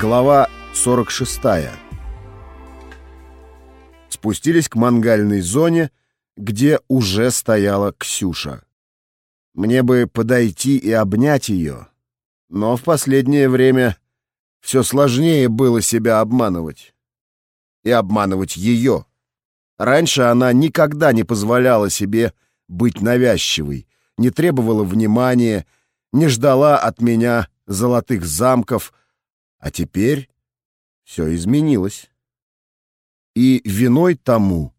Глава 46. Спустились к мангальной зоне, где уже стояла Ксюша. Мне бы подойти и обнять ее, но в последнее время все сложнее было себя обманывать. И обманывать ее. Раньше она никогда не позволяла себе быть навязчивой, не требовала внимания, не ждала от меня золотых замков, а теперь все изменилось. И виной тому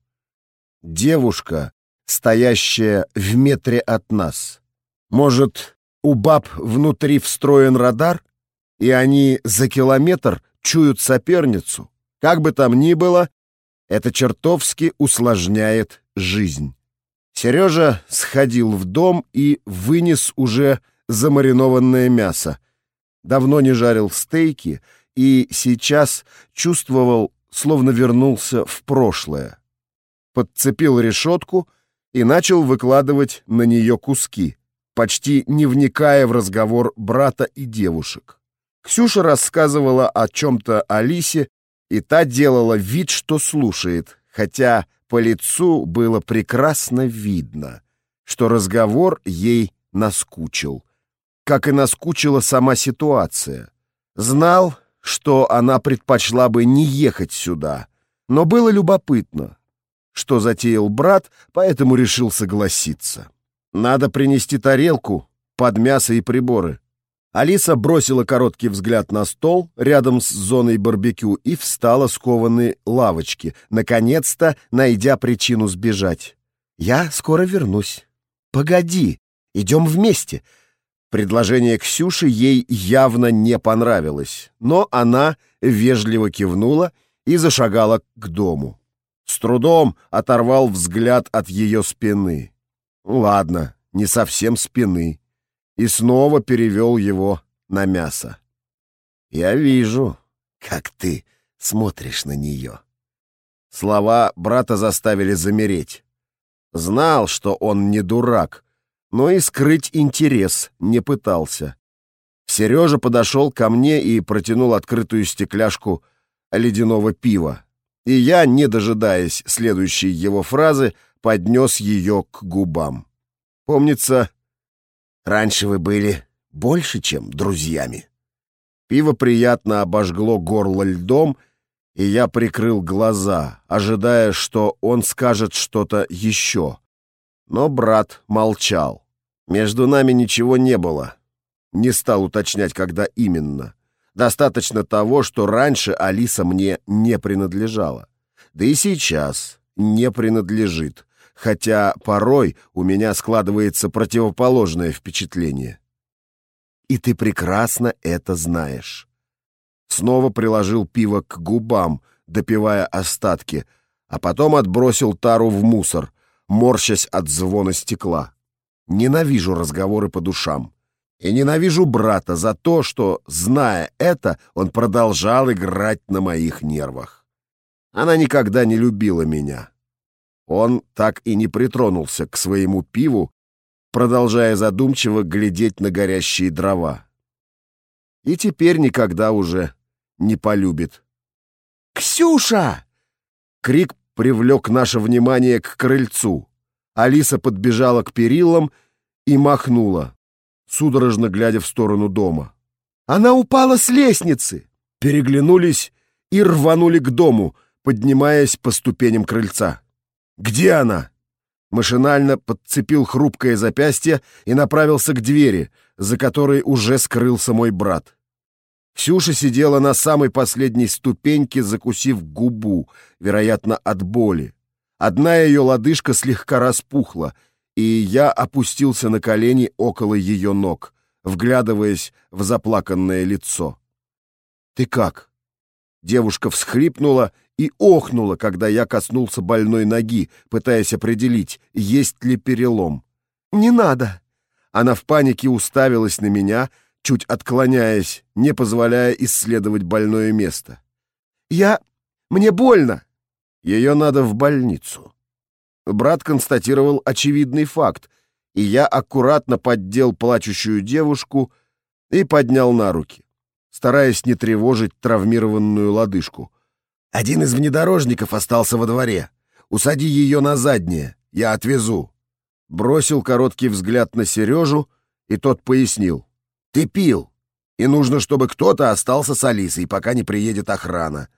девушка, стоящая в метре от нас. Может, у баб внутри встроен радар, и они за километр чуют соперницу? Как бы там ни было, это чертовски усложняет жизнь. Сережа сходил в дом и вынес уже замаринованное мясо. Давно не жарил стейки и сейчас чувствовал, словно вернулся в прошлое. Подцепил решетку и начал выкладывать на нее куски, почти не вникая в разговор брата и девушек. Ксюша рассказывала о чем-то Алисе, и та делала вид, что слушает, хотя по лицу было прекрасно видно, что разговор ей наскучил. Как и наскучила сама ситуация. Знал, что она предпочла бы не ехать сюда, но было любопытно, что затеял брат, поэтому решил согласиться. Надо принести тарелку под мясо и приборы. Алиса бросила короткий взгляд на стол рядом с зоной барбекю и встала с кованой лавочки, наконец-то найдя причину сбежать. «Я скоро вернусь». «Погоди, идем вместе». Предложение Ксюши ей явно не понравилось, но она вежливо кивнула и зашагала к дому. С трудом оторвал взгляд от ее спины. Ладно, не совсем спины и снова перевел его на мясо. «Я вижу, как ты смотришь на нее». Слова брата заставили замереть. Знал, что он не дурак, но и скрыть интерес не пытался. Сережа подошел ко мне и протянул открытую стекляшку ледяного пива. И я, не дожидаясь следующей его фразы, поднес ее к губам. Помнится, Раньше вы были больше, чем друзьями. Пиво приятно обожгло горло льдом, и я прикрыл глаза, ожидая, что он скажет что-то еще. Но брат молчал. Между нами ничего не было. Не стал уточнять, когда именно. Достаточно того, что раньше Алиса мне не принадлежала. Да и сейчас не принадлежит хотя порой у меня складывается противоположное впечатление. И ты прекрасно это знаешь. Снова приложил пиво к губам, допивая остатки, а потом отбросил тару в мусор, морщась от звона стекла. Ненавижу разговоры по душам. И ненавижу брата за то, что, зная это, он продолжал играть на моих нервах. Она никогда не любила меня. Он так и не притронулся к своему пиву, продолжая задумчиво глядеть на горящие дрова. И теперь никогда уже не полюбит. «Ксюша!» Крик привлек наше внимание к крыльцу. Алиса подбежала к перилам и махнула, судорожно глядя в сторону дома. «Она упала с лестницы!» Переглянулись и рванули к дому, поднимаясь по ступеням крыльца. «Где она?» Машинально подцепил хрупкое запястье и направился к двери, за которой уже скрылся мой брат. Ксюша сидела на самой последней ступеньке, закусив губу, вероятно, от боли. Одна ее лодыжка слегка распухла, и я опустился на колени около ее ног, вглядываясь в заплаканное лицо. «Ты как?» Девушка всхлипнула и охнула, когда я коснулся больной ноги, пытаясь определить, есть ли перелом. «Не надо!» Она в панике уставилась на меня, чуть отклоняясь, не позволяя исследовать больное место. «Я... мне больно!» «Ее надо в больницу». Брат констатировал очевидный факт, и я аккуратно поддел плачущую девушку и поднял на руки. стараясь не тревожить травмированную лодыжку. «Один из внедорожников остался во дворе. Усади ее на заднее, я отвезу». Бросил короткий взгляд на Сережу, и тот пояснил. «Ты пил, и нужно, чтобы кто-то остался с Алисой, пока не приедет охрана».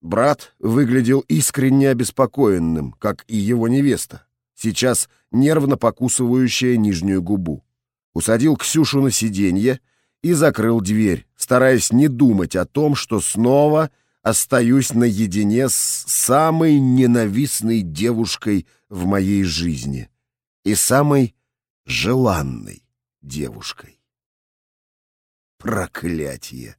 Брат выглядел искренне обеспокоенным, как и его невеста, сейчас нервно покусывающая нижнюю губу. Усадил Ксюшу на сиденье и закрыл дверь, стараясь не думать о том, что снова остаюсь наедине с самой ненавистной девушкой в моей жизни и самой желанной девушкой. Проклятие!